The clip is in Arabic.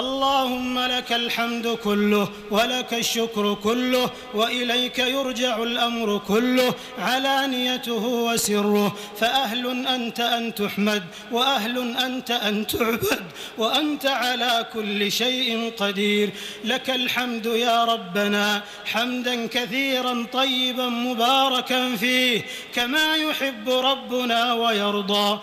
اللهم لك الحمد كله ولك الشكر كله وإليك يرجع الأمر كله علانيته وسره فأهل أنت أن تحمد وأهل أنت أن تعبد وأنت على كل شيء قدير لك الحمد يا ربنا حمدا كثيرا طيبا مباركا فيه كما يحب ربنا ويرضى